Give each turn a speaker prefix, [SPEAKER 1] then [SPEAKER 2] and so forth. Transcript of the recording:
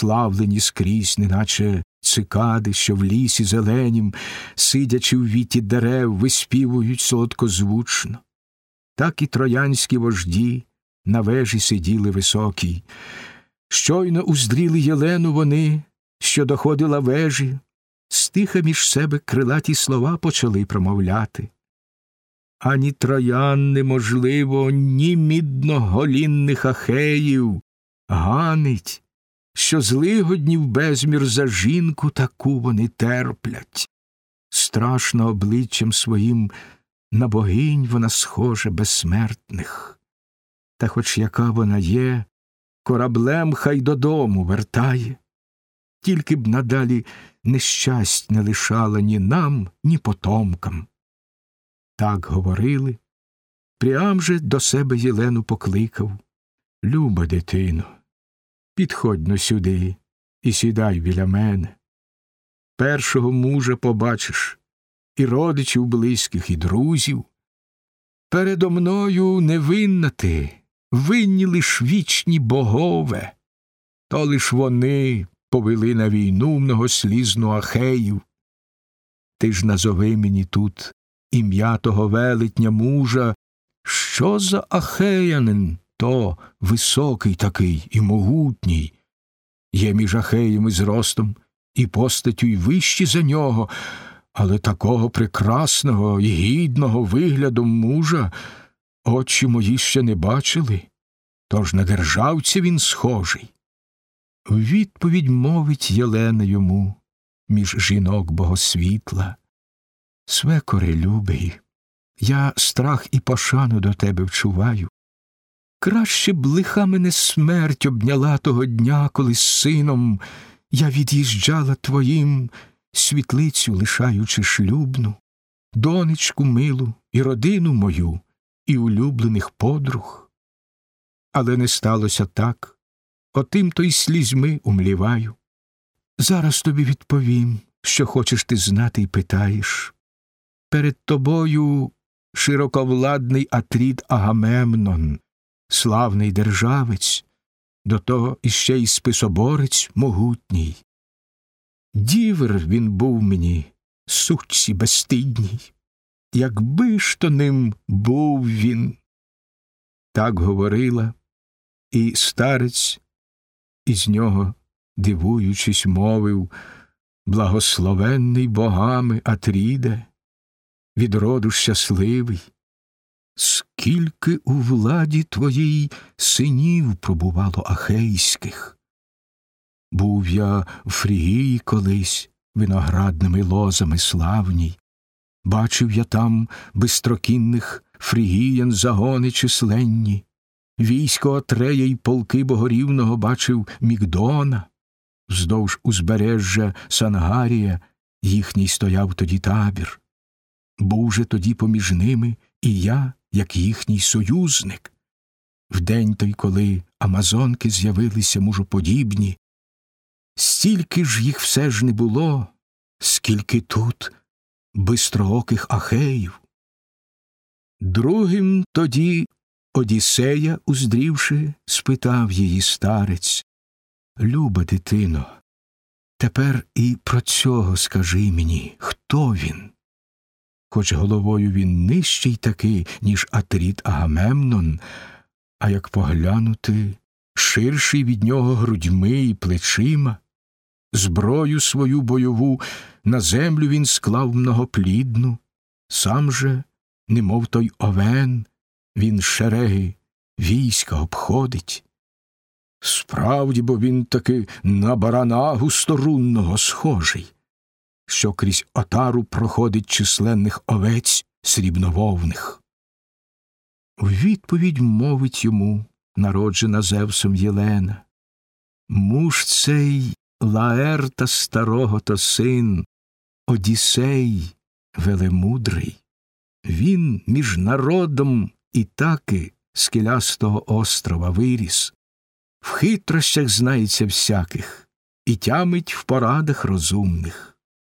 [SPEAKER 1] прославлені скрізь, неначе цикади, що в лісі зеленім, сидячи в віті дерев, виспівують солодкозвучно. Так і троянські вожді на вежі сиділи високій. Щойно уздріли Єлену вони, що доходила вежі, стиха між себе крилаті слова почали промовляти. Ані троян неможливо, ні мідноголінних ахеїв ганить, що злигоднів безмір за жінку таку вони терплять. Страшно обличчям своїм на богинь вона схожа безсмертних. Та хоч яка вона є, кораблем хай додому вертає, тільки б надалі нещасть не лишала ні нам, ні потомкам. Так говорили. Прям же до себе Єлену покликав Люба дитино, підходь но сюди і сідай біля мене. Першого мужа побачиш і родичів близьких, і друзів. Передо мною невинна ти, винні лиш вічні богове, то лиш вони повели на війну многослізну Ахеїв. Ти ж назови мені тут ім'я того велетня мужа, що за ахеянин то високий такий і могутній, є між ахеями зростом і постаттю й вищі за нього, але такого прекрасного і гідного вигляду мужа очі мої ще не бачили, тож на державця він схожий. Відповідь мовить Єлена йому між жінок богосвітла. Свекоре любий, я страх і пошану до тебе вчуваю. Краще б лиха мене смерть обняла того дня, коли з сином я від'їжджала твоїм, світлицю лишаючи шлюбну, донечку милу і родину мою, і улюблених подруг. Але не сталося так, отим то й слізьми умліваю. Зараз тобі відповім, що хочеш ти знати й питаєш. Перед тобою широковладний Атрід Агамемнон, славний державець, до того іще й списоборець могутній. Дівер він був мені, сучці безстидній, якби ж то ним був він. Так говорила, і старець із нього, дивуючись, мовив Благословенний богами Атріде, від роду щасливий, скільки у владі твоїй синів пробувало ахейських. Був я в Фрігії колись виноградними лозами славній, бачив я там бистрокінних фрігіян загони численні, військо Атрея й полки богорівного бачив Мігдона, вздовж узбережжя Сангарія їхній стояв тоді табір. Був же тоді поміж ними і я, як їхній союзник. В день той, коли Амазонки з'явилися мужоподібні, стільки ж їх все ж не було, скільки тут бистрооких ахеїв. Другим тоді Одіссея, уздрівши, спитав її старець Люба дитино, тепер і про цього скажи мені, хто він? Хоч головою він нижчий такий, ніж Атріт Агамемнон, а як поглянути, ширший від нього грудьми і плечима, зброю свою бойову на землю він склав многоплідну, сам же, немов той овен, він шереги війська обходить. Справді, бо він таки на барана густорунного схожий, що крізь отару проходить численних овець срібнововних. У відповідь мовить йому народжена Зевсом Єлена. Муж цей Лаерта старого то син, Одісей велемудрий. Він між народом і таки скелястого острова виріс, в хитрощах знається всяких і тямить в порадах розумних.